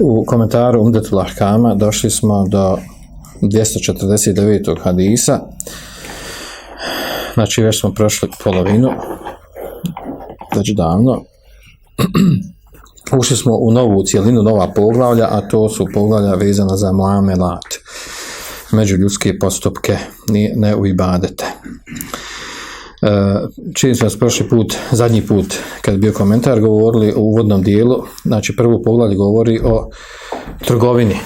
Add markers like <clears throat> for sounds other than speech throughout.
U komentaru Umdetul Ahkama došli smo do 249. hadisa znači već smo prošli polovinu, već davno. <clears throat> Ušli smo u novu cijelinu, nova poglavlja, a to su poglavlja vezana za muamelat, međuljudske postupke, ne u ibadete. Čini smo nas prošli put, zadnji put, kad je bio komentar, govorili o uvodnom dijelu, znači prvo poglavlje govori o trgovini.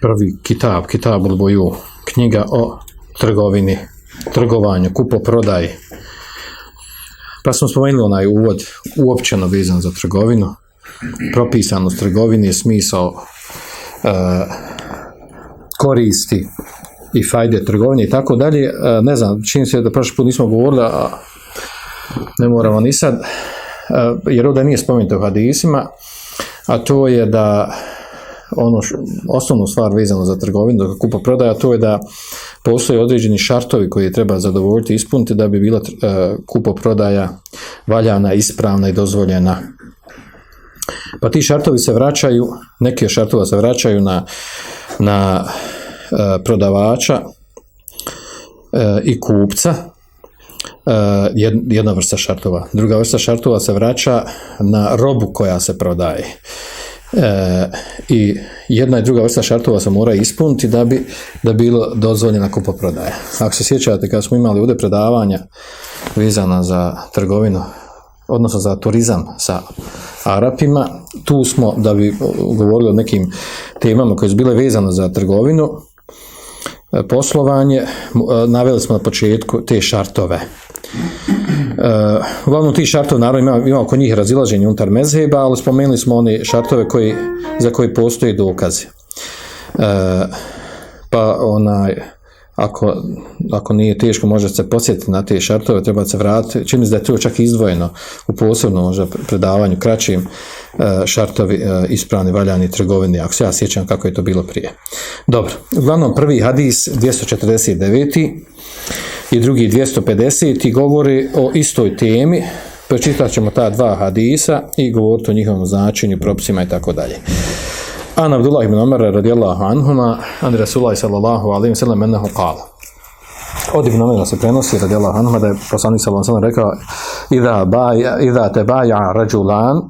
Prvi kitab, kitab boju, knjiga o trgovini, trgovanju, kupo-prodaji. Pa smo spomenuli onaj uvod uopćeno vezan za trgovinu, propisanost trgovine, smisao uh, koristi i fajde trgovine i tako dalje. Uh, ne znam, čini se da prošli put nismo govorili, a ne moramo ni sad, uh, jer ovdje nije spomenuto u hadisima, a to je da ono š, osnovnu stvar vezano za trgovinu, da kupo prodaja, to je da postoje određeni šartovi koji treba zadovoljiti i ispuniti da bi bila uh, kupo prodaja valjana, ispravna i dozvoljena. Pa ti šartovi se vraćaju, neki šartova se vraćaju na, na prodavača uh, i kupca, jedna vrsta šartova. Druga vrsta šartova se vraća na robu koja se prodaje. E, i jedna i druga vrsta šartova se mora ispuniti da bi da bilo dozvoljena kupoprodaja. Ako se sjećate kad smo imali ovdje predavanja vezana za trgovinu, odnosno za turizam sa Arapima, tu smo da bi govorili o nekim temama koje su bile vezane za trgovinu, e, poslovanje, e, naveli smo na početku te šartove. Uh, uglavnom ti šartov naravno ima, ima oko njih razilaženje unutar mezheba, ali spomenuli smo one šartove koji, za koji postoje dokaze. Pa onaj, ako, ako nije teško, može se posjetiti na te šartove, treba se vratiti, čini da je to čak izdvojeno u posebno možda predavanju kraćim uh, šartovi uh, ispravni valjani trgovini, ako se ja sjećam kako je to bilo prije. Dobro, uglavnom prvi hadis 249 i drugi 250 i govori o istoj temi, pročitat ćemo ta dva hadisa i govoriti o njihovom značenju, propisima i tako dalje. An Abdullah ibn Umar radijallahu anhuma, an Rasulullah sallallahu alaihi sallam ennehu kala. Od ibn Umar se prenosi radijallahu anhuma da je poslanik sallallahu alaihi wa sallam rekao Iza te baja rađulan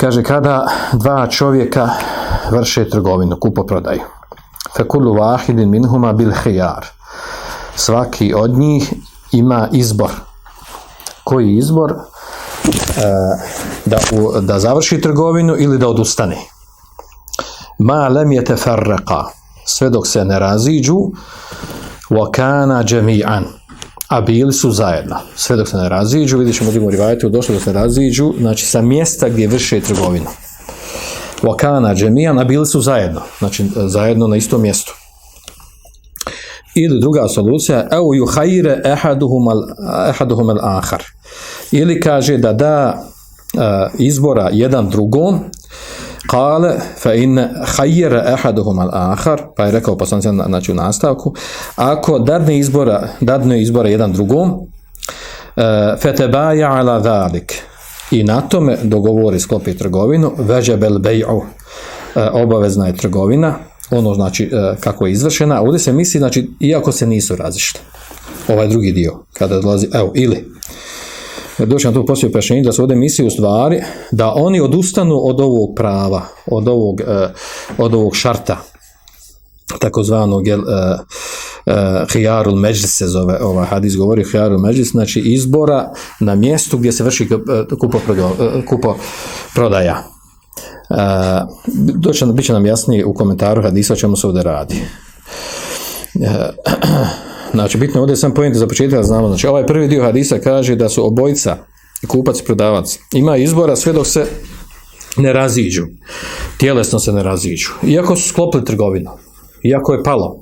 kaže kada dva čovjeka vrše trgovinu, kupo prodaju. Fekulu vahidin minhuma bil hijar svaki od njih ima izbor. Koji izbor? E, da, da završi trgovinu ili da odustane. Ma lem je tefarraka, sve dok se ne raziđu, wa kana džemi'an, a bili su zajedno. Sve dok se ne raziđu, vidjet ćemo u rivajtu, došli da se raziđu, znači sa mjesta gdje vrše trgovinu. Wa kana a bili su zajedno, znači zajedno na istom mjestu. Ili druga solucija yuhayra ahaduhum al ahaduhum al akhar. Ili kaže da da izbora jedan drugom qala fa in khayyara ahaduhum al akhar pa je rekao poslanik znači u nastavku ako dadne izbora dadne izbora jedan drugom uh, fatabaya ala zalik i na tome dogovori sklopi trgovinu vajabal bay'u uh, obavezna je trgovina ono znači e, kako je izvršena, ovdje se misli, znači, iako se nisu razišli. Ovaj drugi dio, kada dolazi, evo, ili, doći na to poslije prešenje, da se ovdje misli u stvari, da oni odustanu od ovog prava, od ovog, uh, od ovog šarta, takozvanog uh, uh, hijarul međlis se zove, ovaj hadis govori hijarul međlis, znači izbora na mjestu gdje se vrši kupo, kupo prodaja. Doće, bit će nam jasnije u komentaru hadisa o čemu se ovdje radi. Znači bitno je ovdje sam pojent za početak znamo, znači ovaj prvi dio hadisa kaže da su obojica, kupac i prodavac, ima izbora sve dok se ne raziđu, tjelesno se ne raziđu, iako su sklopili trgovinu, iako je palo,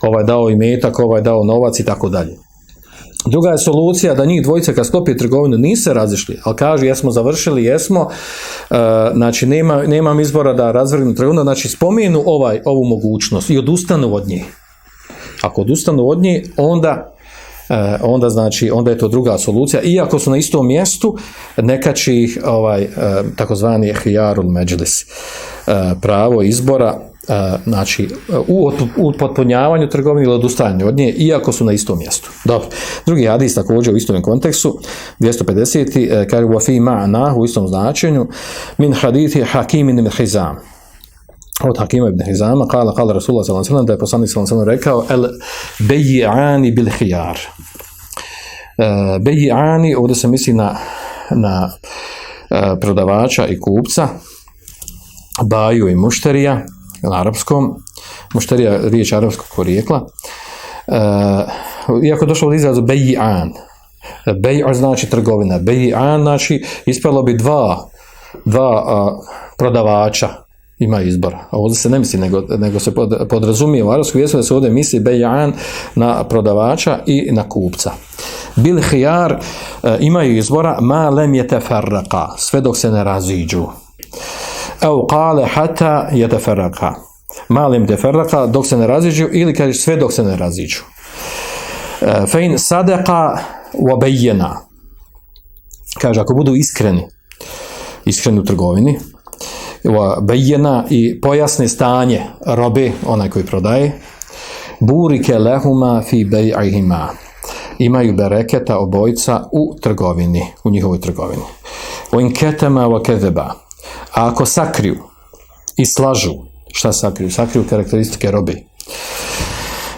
ovaj dao imetak, ovaj dao novac i tako dalje. Druga je solucija da njih dvojica kad sklopi trgovinu nisu se razišli, ali kažu jesmo završili, jesmo, e, znači nema, nemam izbora da razvrgnu trgovinu, znači spomenu ovaj, ovu mogućnost i odustanu od nje. Ako odustanu od nje, onda e, onda znači onda je to druga solucija. Iako su na istom mjestu neka ih ovaj e, takozvani hijarul međlis e, pravo izbora znači u, potpunjavanju trgovine ili odustajanju od nje iako su na istom mjestu. Dobro. Drugi hadis također u istom kontekstu 250 e, kaže u istom značenju min hadithi hakim ibn hizam od Hakima ibn Hizama, kala, kala Rasulullah sallallahu da je poslanik sallallahu rekao, el beji'ani bil hijar. E, beji'ani, ovdje se misli na, na e, prodavača i kupca, baju i mušterija, na arapskom, mušterija riječ arapskog porijekla, e, iako je došlo od izrazu beji'an, beji'an znači trgovina, beji'an znači ispalo bi dva, dva a, prodavača, ima izbor. A ovdje se ne misli, nego, nego se pod, podrazumije u arabskom jeziku da se ovdje misli bejan na prodavača i na kupca. Bil hijar e, imaju izbora ma lem je teferraka, sve dok se ne raziđu. Evo kale hata je teferraka. Ma lem teferraka dok se ne raziđu ili kaže sve dok se ne raziđu. E, fein sadeka wabejena. Kaže, ako budu iskreni, iskreni u trgovini, bejena i pojasne stanje robe, onaj koji prodaje, burike lehuma fi bej'ihima. Imaju bereketa obojca u trgovini, u njihovoj trgovini. O inketama wa kezeba. A ako sakriju i slažu, šta sakriju? Sakriju karakteristike robe.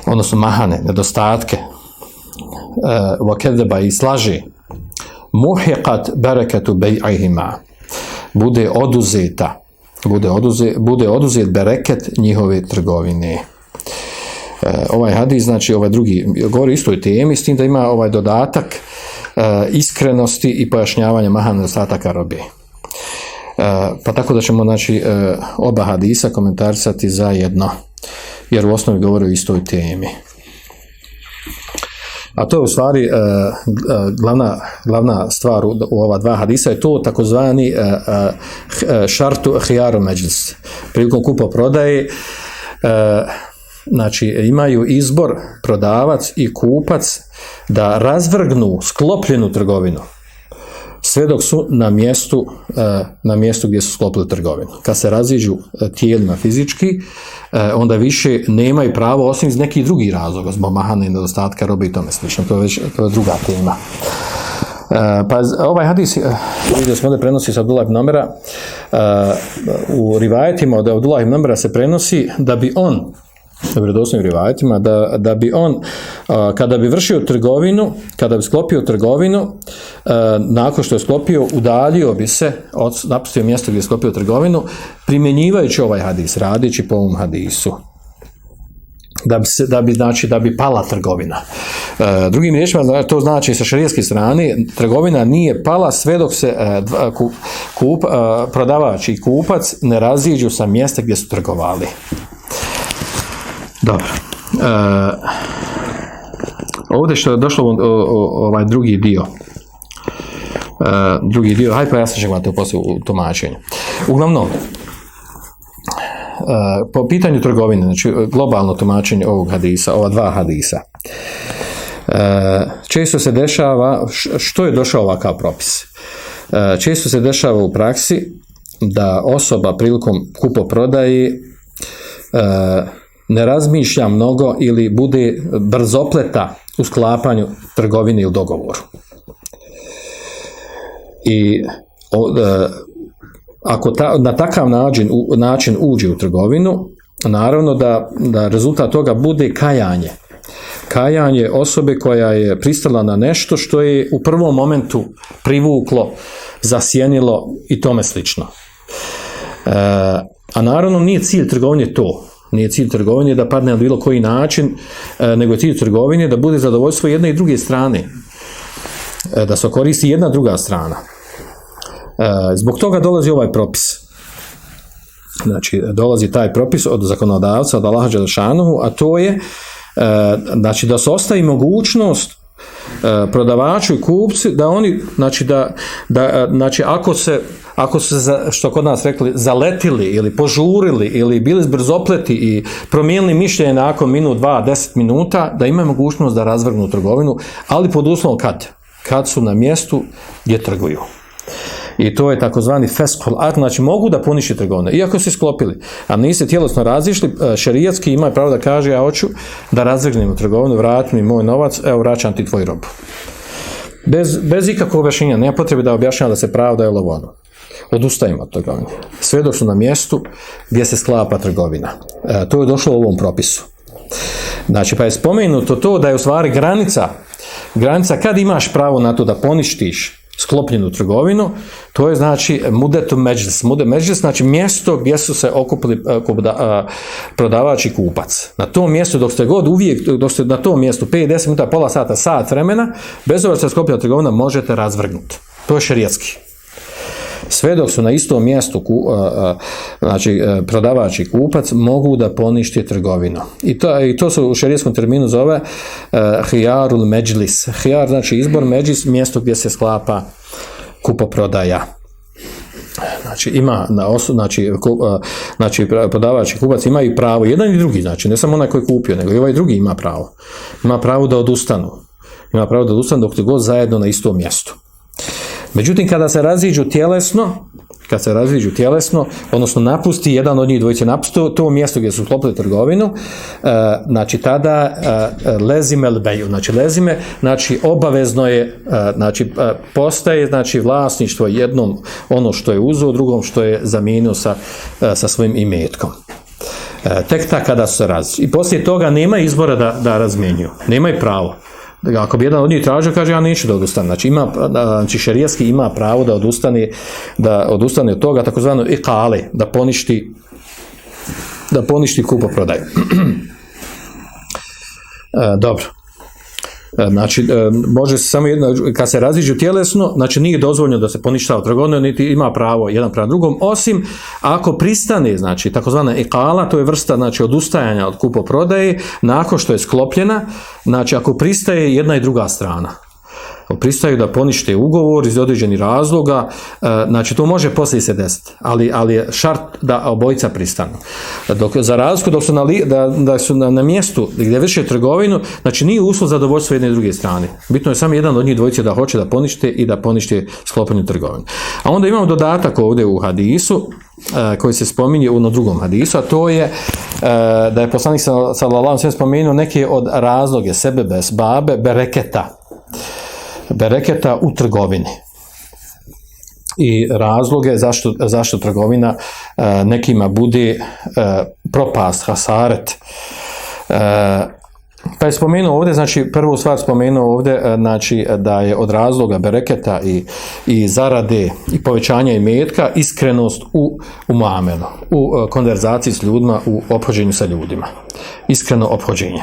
Odnosno mahane, nedostatke. E, wa kezeba i slaže. Muhiqat bereketu bej'ihima. Bude oduzeta bude, oduze, bude oduzet bereket njihove trgovine. E, ovaj hadis, znači ovaj drugi, govori istoj temi, s tim da ima ovaj dodatak e, iskrenosti i pojašnjavanja maha nedostataka robe. E, pa tako da ćemo znači, e, oba hadisa komentarisati zajedno, jer u osnovi govori o istoj temi. A to je u stvari e, e, glavna, glavna stvar u, ova dva hadisa je to takozvani e, e, šartu hijaru međlis. Prilikom kupo prodaje e, znači imaju izbor prodavac i kupac da razvrgnu sklopljenu trgovinu sve dok su na mjestu, e, na mjestu gdje su sklopili trgovinu. Kad se raziđu e, tijelima fizički, e, onda više nemaju pravo osim iz nekih drugih razloga, zbog mahane nedostatka robe i tome slično. To je već to je druga tema. Pa ovaj hadis, vidio smo da prenosi sa Abdullah ibn Nomera, u rivajetima od Abdullah ibn Nomera se prenosi da bi on, u vjerodostojnim rivajetima, da, da bi on, kada bi vršio trgovinu, kada bi sklopio trgovinu, nakon što je sklopio, udaljio bi se, od, napustio mjesto gdje je sklopio trgovinu, primjenjivajući ovaj hadis, radići po ovom hadisu da bi, se, da bi, znači, da bi pala trgovina. E, drugim riječima, to znači sa šarijeske strane, trgovina nije pala sve dok se e, kup, e, prodavač i kupac ne raziđu sa mjesta gdje su trgovali. Dobro. E, ovdje što je došlo o, ovaj drugi dio. E, drugi dio, hajde ja sam ćemo to poslije u tumačenju. Uglavnom, e, po pitanju trgovine, znači globalno tumačenje ovog hadisa, ova dva hadisa, e, često se dešava, što je došao ovakav propis? E, često se dešava u praksi da osoba prilikom kupo prodaje e, ne razmišlja mnogo ili bude brzopleta u sklapanju trgovine ili dogovoru. I o, e, ako ta, na takav način, u, način uđe u trgovinu, naravno da, da rezultat toga bude kajanje. Kajanje osobe koja je pristala na nešto što je u prvom momentu privuklo, zasjenilo i tome slično. E, a naravno nije cilj trgovine to Nije cilj trgovine da padne na bilo koji način, e, nego je cilj trgovine da bude zadovoljstvo jedne i druge strane. E, Da se koristi jedna druga strana. E, Zbog toga dolazi ovaj propis. Znači, dolazi taj propis od zakonodavca, od Allaha Đelešanuhu, a to je znači, da se ostavi mogućnost prodavaču i kupci da oni, znači, da, da, znači ako se ako su se, što kod nas rekli, zaletili ili požurili ili bili zbrzopleti i promijenili mišljenje nakon minut, dva, deset minuta, da imaju mogućnost da razvrgnu trgovinu, ali pod uslovom kad? Kad su na mjestu gdje trguju. I to je takozvani feskul akt, znači mogu da poniši trgovine, iako se sklopili, a niste tjelesno razišli, e, šerijatski ima pravo da kaže ja hoću da razvrgnemo trgovinu, vrati mi moj novac, evo vraćam ti tvoj robu. Bez, bez ikakvog objašnjenja, nema potrebe da objašnjava da se pravda je ovo ono. Odustajemo od trgovine. Sve su na mjestu gdje se sklapa trgovina. E, to je došlo u ovom propisu. Znači, pa je spomenuto to da je u stvari granica, granica kad imaš pravo na to da poništiš sklopljenu trgovinu, to je znači mudetu međlis. Mude međlis znači mjesto gdje su se okupili e, a, prodavač i kupac. Na tom mjestu, dok ste god uvijek, dok ste na tom mjestu 5-10 minuta, pola sata, sat vremena, bez obzira što je sklopljena trgovina, možete razvrgnuti. To je šerijatski sve dok su na istom mjestu ku, znači a, prodavač i kupac mogu da poništi trgovinu. I to, i to se u šerijskom terminu zove a, hijarul međlis. Hijar znači izbor međlis, mjesto gdje se sklapa kupoprodaja. Znači ima na osu, znači, ku, znači prodavač i kupac imaju pravo, jedan i drugi, znači ne samo onaj koji je kupio, nego i ovaj drugi ima pravo. Ima pravo da odustanu. Ima pravo da odustanu dok ste god zajedno na istom mjestu. Međutim, kada se raziđu tjelesno, kad se raziđu tjelesno, odnosno napusti jedan od njih dvojice napusti to, to mjesto gdje su sklopili trgovinu, e, znači tada e, lezime lbeju, znači lezime, znači obavezno je, e, znači postaje znači vlasništvo jednom ono što je uzeo, drugom što je zamijenio sa, sa svojim imetkom. Tek ta kada se različili. I poslije toga nema izbora da, da razmjenjuju. Nemaju pravo. Ako bi jedan od njih tražio, kaže ja neću da odustanem. Znači, ima, znači šerijski ima pravo da odustane, da odustane od toga, takozvano ikale, da poništi da poništi kupoprodaju. <clears throat> e, dobro. E, Znači, e, može se samo jedno, kad se raziđu tjelesno, znači nije dozvoljeno da se poništava trgovina, niti ima pravo jedan prema drugom, osim ako pristane, znači, takozvana ikala, to je vrsta, znači, odustajanja od kupoprodaje, nakon što je sklopljena, znači, ako pristaje jedna i druga strana pristaju da ponište ugovor iz određenih razloga, e, znači to može poslije se desiti, ali, ali je šart da obojica pristanu. Dok, za razliku dok su na, li- da, da su na, na mjestu gdje vrše trgovinu, znači nije uslov zadovoljstvo jedne i druge strane. Bitno je samo jedan od njih dvojice da hoće da ponište i da ponište sklopenu trgovinu. A onda imamo dodatak ovdje u hadisu, e, koji se spominje u drugom hadisu, a to je e, da je poslanik sallallahu alejhi ve sellem spomenuo neke od razloge sebe bez babe bereketa bereketa u trgovini i razloge zašto, zašto trgovina e, nekima bude e, propast, hasaret. E, pa je spomenuo ovdje, znači prvu stvar spomenuo ovdje, e, znači da je od razloga bereketa i, i zarade i povećanja imetka iskrenost u, u mamenu, u e, konverzaciji s ljudima, u ophođenju sa ljudima. Iskreno ophođenje.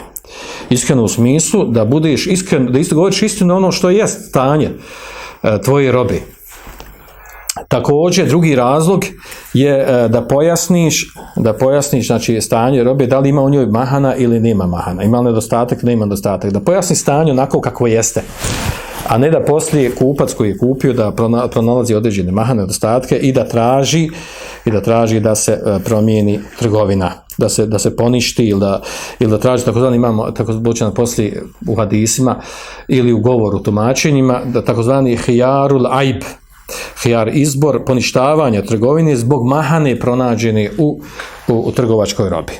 Iskreno u smislu da budeš iskren, da isto govoriš istinu ono što je stanje e, tvoje robe. Također, drugi razlog je e, da pojasniš, da pojasniš znači, stanje robe, da li ima u njoj mahana ili nema mahana, ima li nedostatak, nema nedostatak, da pojasni stanje onako kako jeste, a ne da poslije kupac koji je kupio da prona- pronalazi određene mahane nedostatke i da traži i da traži da se e, promijeni trgovina, da se, da se poništi ili da, ili da traži takozvani imamo tako zvučeno poslije u hadisima ili u govoru tumačenjima da takozvani hijarul aib hijar izbor poništavanja trgovine zbog mahane pronađene u, u, u trgovačkoj robi.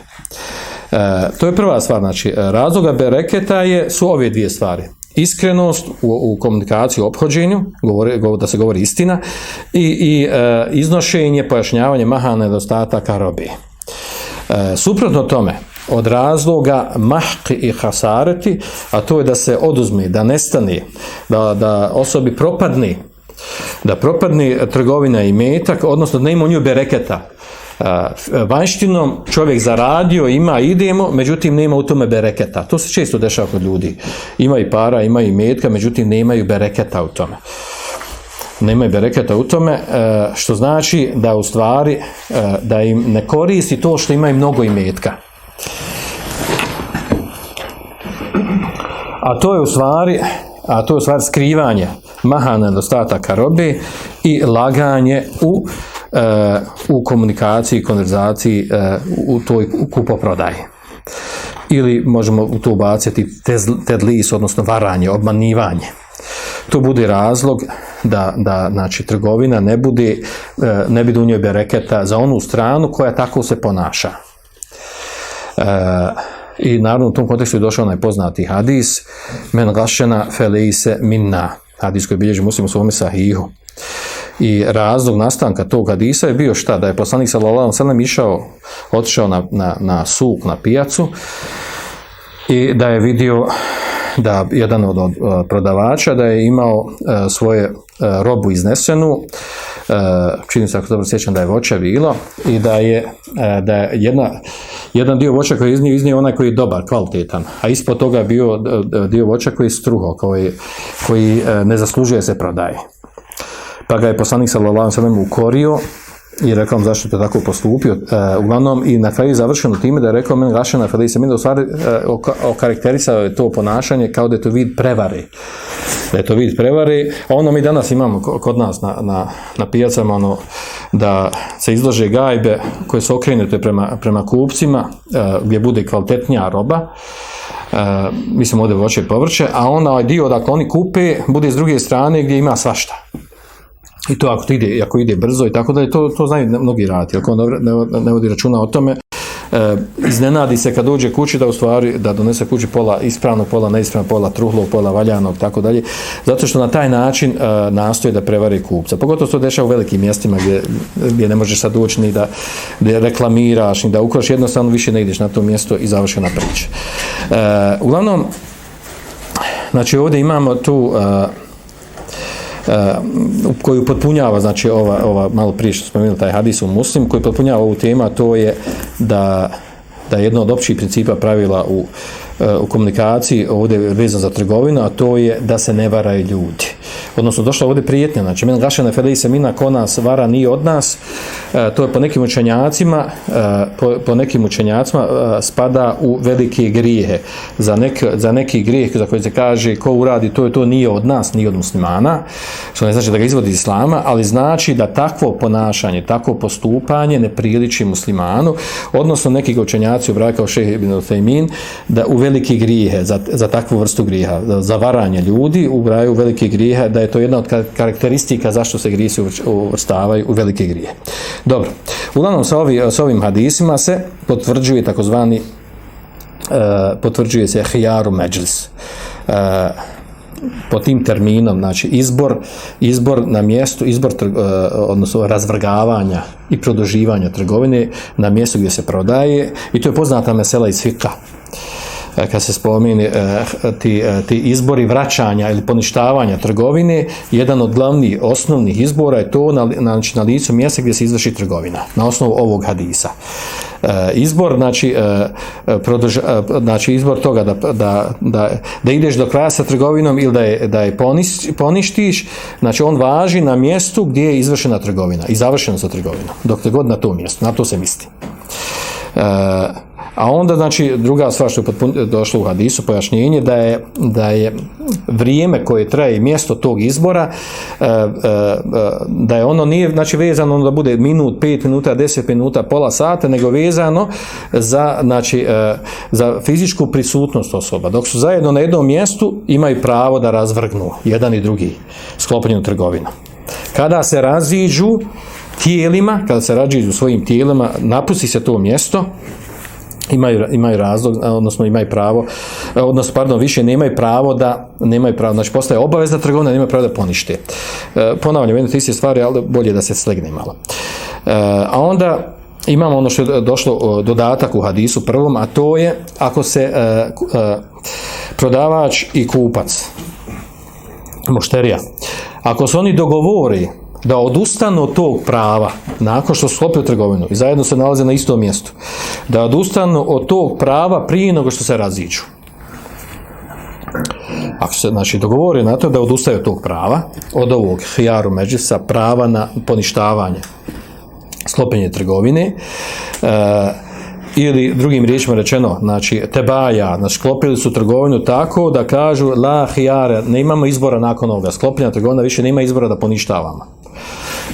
E, to je prva stvar, znači razloga bereketa je, su ove dvije stvari. Iskrenost u, u komunikaciji, u ophođenju, govori, govori, da se govori istina, i, i e, iznošenje, pojašnjavanje mahane nedostataka robe. E, suprotno tome, od razloga mahki i hasareti, a to je da se oduzme, da nestane, da, da osobi propadne, da propadne trgovina i metak, odnosno da nema u nju bereketa, vanjštinom čovjek zaradio, ima, idemo, međutim nema u tome bereketa. To se često dešava kod ljudi. Ima i para, ima i metka, međutim nemaju bereketa u tome. Nemaju bereketa u tome, e, što znači da u stvari e, da im ne koristi to što imaju mnogo imetka. A to je u stvari, a to je u stvari skrivanje mahana nedostataka robe i laganje u E, u komunikaciji, konverzaciji e, u toj kupoprodaji. Ili možemo u to ubaciti tedlis, odnosno varanje, obmanivanje. To bude razlog da, da znači, trgovina ne bude, e, ne bude u njoj bereketa za onu stranu koja tako se ponaša. I naravno u tom kontekstu je došao onaj poznati hadis men gašena feleise minna hadis koji bilježi muslim u svome sahihu i razlog nastanka tog hadisa je bio šta? Da je poslanik sallallahu alejhi išao, otišao na, na, na suk, na pijacu i da je vidio da jedan od, od prodavača da je imao e, svoje e, robu iznesenu, čini se ako dobro sjećam da je voće bilo i da je, da je jedna, jedan dio voća koji je iznio, iznio onaj koji je dobar, kvalitetan, a ispod toga je bio dio voća koji je struho, koji, koji ne zaslužuje se prodaje. Pa ga je poslanik sallallahu ve ukorio i rekao mu zašto je tako postupio. E, uglavnom i na kraju završeno time da je rekao men gašena se min da u stvari e, okarakterisao je to ponašanje kao da je to vid prevare. Da je to vid prevare. Ono mi danas imamo kod nas na, na, na pijacama ono da se izlože gajbe koje su okrenute prema, prema kupcima e, gdje bude kvalitetnija roba Uh, mislim ovdje voće i povrće, a onda ovaj dio dakle oni kupe bude s druge strane gdje ima svašta. I to ako ide, ako ide brzo i tako da je to, to znaju mnogi raditi. Ako ne, ne, ne vodi računa o tome, e, iznenadi se kad dođe kući da u stvari da donese kući pola ispravno, pola neispravno, pola truhlo, pola valjanog, tako dalje. Zato što na taj način e, nastoji da prevari kupca. Pogotovo to dešava u velikim mjestima gdje, gdje ne možeš sad doći ni da, da reklamiraš, ni da ukroš, jednostavno više ne ideš na to mjesto i završena priča. E, uglavnom, znači ovdje imamo tu e, koju potpunjava, znači ova, ova malo prije što spomenuli taj hadis u muslim, koji potpunjava ovu temu, a to je da, da je jedno od općih principa pravila u, u komunikaciji ovdje vezano za trgovinu, a to je da se ne varaju ljudi odnosno došla ovdje prijetnja, znači men gašena se mina ko nas vara nije od nas, e, to je po nekim učenjacima, e, po, nekim učenjacima e, spada u velike grijehe. Za, nek, za neki grijeh za koji se kaže ko uradi to je to nije od nas, nije od muslimana, što ne znači da ga izvodi islama, ali znači da takvo ponašanje, takvo postupanje ne priliči muslimanu, odnosno neki učenjaci obraju kao šehe ibn Uthaymin, da u velike grijehe, za, za takvu vrstu grijeha, za varanje ljudi, ubraju velike grijehe, da to jedna od karakteristika zašto se grijesi uvrstavaju u velike grije. Dobro, uglavnom sa, ovi, sa ovim hadisima se potvrđuje takozvani uh, potvrđuje se hijaru međlis. Uh, po tim terminom, znači izbor, izbor na mjestu, izbor uh, odnosno razvrgavanja i produživanja trgovine na mjestu gdje se prodaje i to je poznata mesela iz fika kad se spomeni e, ti, e, ti izbori vraćanja ili poništavanja trgovine, jedan od glavnih osnovnih izbora je to na, znači, na licu mjesta gdje se izvrši trgovina, na osnovu ovog hadisa. E, izbor, znači, produž, znači izbor toga da, da, da, da ideš do kraja sa trgovinom ili da je, da je poništiš, znači on važi na mjestu gdje je izvršena trgovina i završena sa trgovinom, dok te god na tom mjestu, na to se misli. A onda, znači, druga stvar što je došlo u hadisu, pojašnjenje, da je, da je vrijeme koje traje mjesto tog izbora, e, e, e, da je ono nije, znači, vezano da bude minut, pet minuta, deset minuta, pola sata, nego vezano za, znači, za fizičku prisutnost osoba. Dok su zajedno na jednom mjestu, imaju pravo da razvrgnu jedan i drugi sklopljenu trgovinu. Kada se raziđu tijelima, kada se raziđu svojim tijelima, napusti se to mjesto, imaju, imaju razlog, odnosno imaju pravo, odnosno, pardon, više nemaju pravo da, nemaju pravo, znači postaje obavezna trgovina, nemaju pravo da ponište. E, ponavljam, jedno te iste stvari, ali bolje da se slegne malo. E, a onda imamo ono što je došlo dodatak u hadisu prvom, a to je ako se e, e, prodavač i kupac, mošterija, ako se oni dogovori da odustanu od tog prava nakon što su sklopili trgovinu i zajedno se nalaze na istom mjestu da odustanu od tog prava prije nego što se raziđu. Ako se znači dogovori na to da odustaju od tog prava od ovog hijaru međusa prava na poništavanje sklopljenje trgovine e, ili drugim riječima rečeno, znači tebaja, znači sklopili su trgovinu tako da kažu la hijare, ne imamo izbora nakon ovoga, sklopljenja trgovina više nema izbora da poništavamo.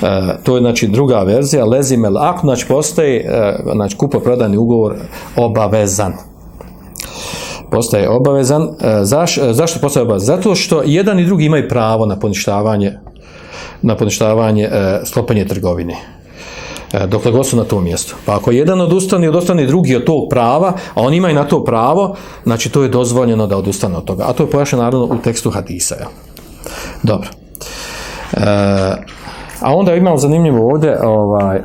E, to je znači druga verzija, lezimel ak, znači postoji e, znači kupo-prodajni ugovor obavezan. Postaje obavezan. E, zaš, e, zašto postaje obavezan? Zato što jedan i drugi imaju pravo na poništavanje na poništavanje sklopanje trgovine dokle god su na tom mjestu. Pa ako jedan odustane, odustane drugi od tog prava, a on ima i na to pravo, znači to je dozvoljeno da odustane od toga. A to je pojašnjeno naravno u tekstu hadisa. Ja. Dobro. E, a onda imamo zanimljivo ovdje, ovaj,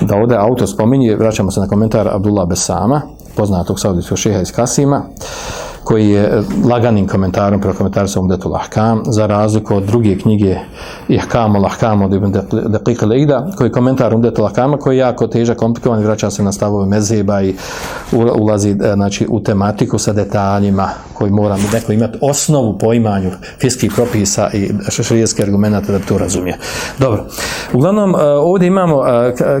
da ovdje autor spominje, vraćamo se na komentar Abdullah Besama, poznatog saudijskog šeha iz Kasima, koji je laganim komentarom sa Umdetu Lahkam, za razliku od druge knjige Ihkamu Lahkamu od Ibn Deqiq Leida, koji je komentar Umdetu Lahkama, koji je jako težak, komplikovan, vraća se na stavove mezheba i ulazi znači, u tematiku sa detaljima koji mora neko imati osnovu poimanju fiskih propisa i šešrijeske argumenta da to razumije. Dobro. Uglavnom, ovdje imamo,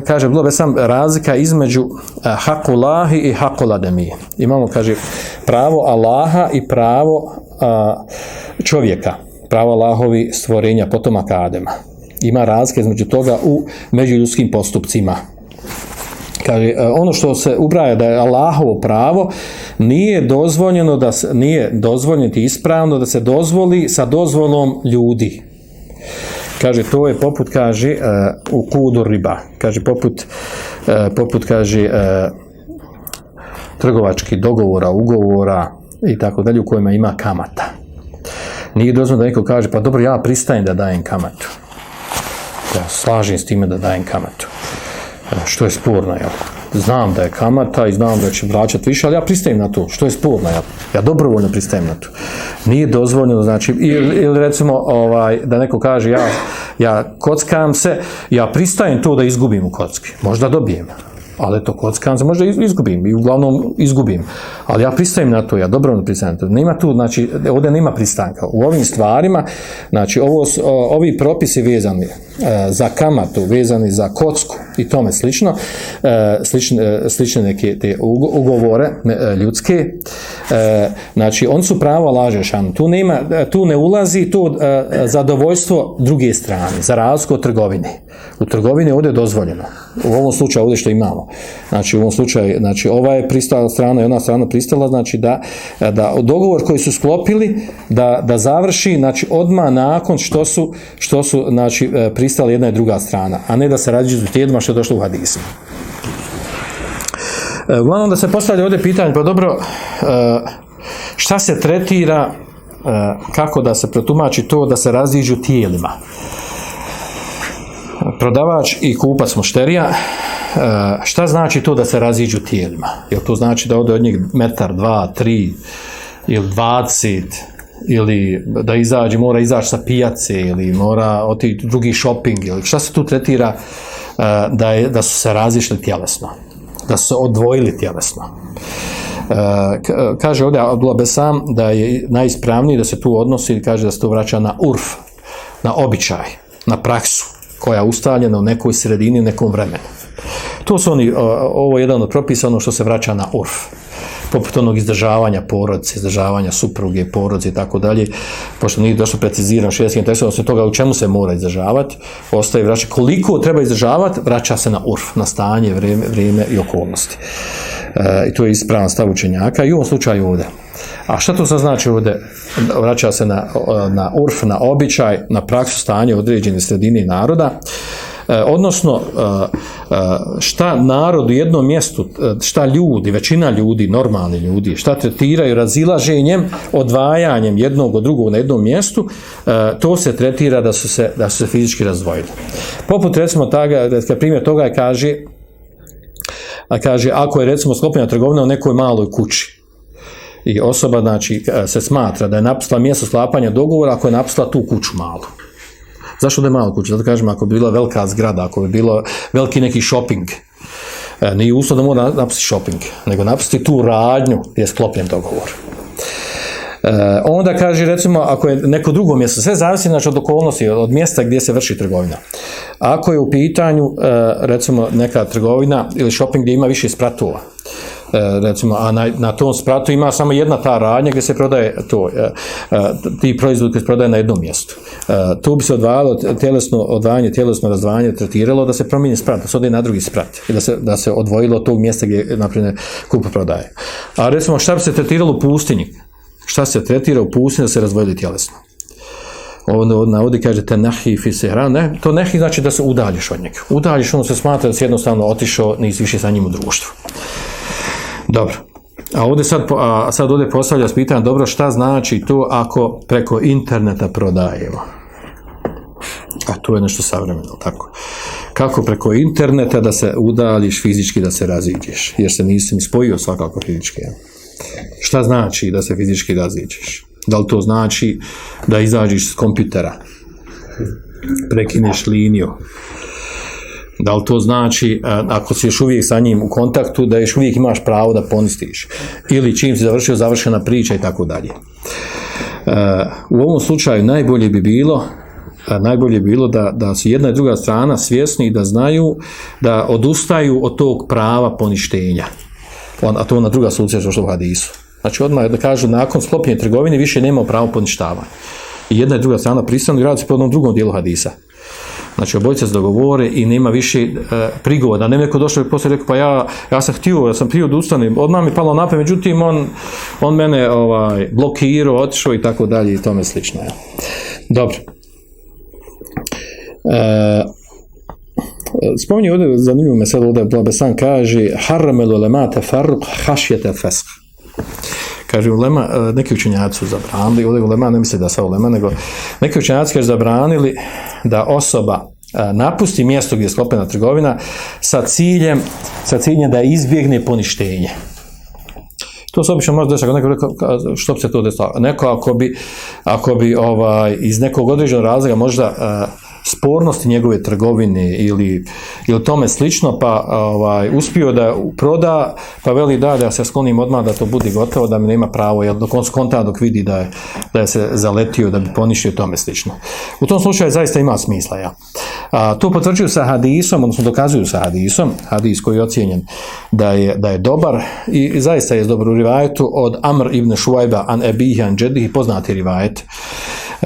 kaže, bilo bi sam razlika između hakulahi i hakulademi. Imamo, kaže, pravo Allaha i pravo a, čovjeka, pravo Allahovi stvorenja, potomaka Adema. Ima razlike između toga u međuljudskim postupcima. Kaže, ono što se ubraja da je Allahovo pravo, nije dozvoljeno da se, nije dozvoljeno ispravno da se dozvoli sa dozvolom ljudi. Kaže, to je poput, kaže, uh, u kudu riba. Kaže, poput, uh, poput kaže, uh, dogovora, ugovora i tako dalje u kojima ima kamata. Nije dozvoljeno da neko kaže, pa dobro, ja pristajem da dajem kamatu. Ja slažem s time da dajem kamatu. Što je sporno, jel? Znam da je kamata i znam da će vraćati više, ali ja pristajem na to. Što je sporno, jel? Ja dobrovoljno pristajem na to. Nije dozvoljeno, znači, ili, ili recimo, ovaj, da neko kaže, ja, ja kockam se, ja pristajem to da izgubim u kocki. Možda dobijem, ali to kockam se, možda izgubim i uglavnom izgubim. Ali ja pristajem na to, ja dobro pristajem na to. Nema tu, znači, ovdje nema pristanka. U ovim stvarima, znači, ovo, ovi propisi vezani e, za kamatu, vezani za kocku i tome slično, e, slične, slične neke te ugovore e, ljudske, znači, on su pravo lažešan. Tu, nema, tu ne ulazi to zadovoljstvo druge strane, za razliku od trgovine. U trgovini ovdje je dozvoljeno. U ovom slučaju ovdje što imamo. Znači, u ovom slučaju, znači, ova je pristala strana i ona strana pristala, znači, da, da dogovor koji su sklopili, da, da završi, znači, odma nakon što su, što su, znači, pristala jedna i druga strana, a ne da se radi u tjedima što je došlo u hadismu. Uglavnom da se postavlja ovdje pitanje, pa dobro, šta se tretira, kako da se protumači to da se raziđu tijelima? prodavač i kupac mušterija, e, šta znači to da se raziđu tijelima? Jel to znači da ode od njih metar, dva, tri ili dvacet ili da izađe, mora izaći sa pijace ili mora otići drugi shopping ili šta se tu tretira e, da, je, da su se razišli tjelesno, da su se odvojili tjelesno. E, kaže ovdje Abdullah Besam da je najispravniji da se tu odnosi, kaže da se to vraća na urf, na običaj, na praksu koja je ustaljena u nekoj sredini, u nekom vremenu. To su oni, ovo je jedan od propisa, ono što se vraća na urf poput onog izdržavanja porodice, izdržavanja supruge, porodice i tako dalje, pošto nije došlo precizirano šedskim tekstom, osim toga u čemu se mora izdržavati, ostaje vraća koliko treba izdržavati, vraća se na urf, na stanje, vrijeme, vrijeme i okolnosti. E, I to je ispravan stav učenjaka i u ovom slučaju ovdje. A šta to sad znači ovdje? Vraća se na, na urf, na običaj, na praksu stanje određene sredine naroda, odnosno e, e, šta narod u jednom mjestu, šta ljudi, većina ljudi, normalni ljudi, šta tretiraju razilaženjem, odvajanjem jednog od drugog na jednom mjestu, to se tretira da su se, da su se fizički razdvojili. Poput recimo toga, primjer toga je kaže, a kaže, ako je recimo sklopljena trgovina u nekoj maloj kući, i osoba znači se smatra da je napustila mjesto sklapanja dogovora ako je napustila tu kuću malu. Zašto da je mala kuća? Zato kažem, ako bi bila velika zgrada, ako bi bilo veliki neki shopping, e, nije uslov da mora napisati shopping, nego napisati tu radnju gdje je sklopljen dogovor. E, onda kaže recimo ako je neko drugo mjesto, sve zavisi znači od okolnosti, od mjesta gdje se vrši trgovina. Ako je u pitanju e, recimo neka trgovina ili shopping gdje ima više spratova, recimo, a na, na tom spratu ima samo jedna ta radnja gdje se prodaje to, e, e, ti proizvodi koji se prodaje na jednom mjestu. E, tu bi se odvajalo tjelesno odvajanje, tjelesno razdvajanje tretiralo da se promijeni sprat, da se ode na drugi sprat i da se, da se odvojilo od tog mjesta gdje, naprimjer, kupa prodaje. A recimo, šta bi se tretiralo u pustinji? Šta se tretira u pustinji da se razdvojili tjelesno? Ovo navodi, kaže, te nahi ne, to nehi znači da se udaljiš od njega. Udaljiš, ono se smatra da si jednostavno otišao, nisi više sa njim u društvu. Dobro. A ovdje sad, a sad ovdje postavlja pitanje, dobro, šta znači to ako preko interneta prodajemo? A to je nešto savremeno, tako. Kako preko interneta da se udališ fizički da se raziđeš, jer se nisi ni spojio svakako fizički. Šta znači da se fizički raziđeš? Da li to znači da izađeš s kompjutera, prekineš liniju, da li to znači, ako si još uvijek sa njim u kontaktu, da još uvijek imaš pravo da ponistiš. Ili čim si završio, završena priča i tako dalje. U ovom slučaju najbolje bi bilo najbolje bi bilo da, da su jedna i druga strana svjesni i da znaju da odustaju od tog prava poništenja. A to na druga slučaja što u hadisu. Znači odmah da kažu nakon sklopljenja trgovine više nema pravo poništavanja. I jedna i druga strana pristanu i radi se po jednom drugom dijelu hadisa. Znači, obojice se dogovore i nema više e, prigovora. Ne neko došao i poslije rekao, pa ja, ja sam htio, ja sam htio da ustanem, odmah mi palo napad, međutim, on, on mene ovaj, blokirao, otišao i tako dalje i tome slično. Ja. Dobro. E, spominje ovdje, zanimljivo me sad ovdje, Blabesan kaže, harramelu lemate farruq hašjete fesk. Kaže, ulema, e, neki učenjaci su zabranili, ovdje ulema ne misli da sa ulema, nego neki učenjaci kaže zabranili da osoba napusti mjesto gdje je sklopena trgovina sa ciljem, sa ciljem da izbjegne poništenje. To se obično može desiti, neko što bi se to desilo? Neko ako bi, ako bi ovaj, iz nekog određenog razloga možda spornosti njegove trgovine ili, ili tome slično, pa ovaj, uspio da proda, pa veli da, da se sklonim odmah da to bude gotovo, da mi nema pravo, jer dok on skonta dok vidi da je, da je se zaletio, da bi poništio tome slično. U tom slučaju zaista ima smisla, ja. A, to potvrđuju sa hadisom, odnosno dokazuju sa hadisom, hadis koji je ocijenjen da je, da je dobar i, zaista je dobar u rivajetu od Amr ibn Šuajba an Ebihi an Džedihi, poznati rivajet,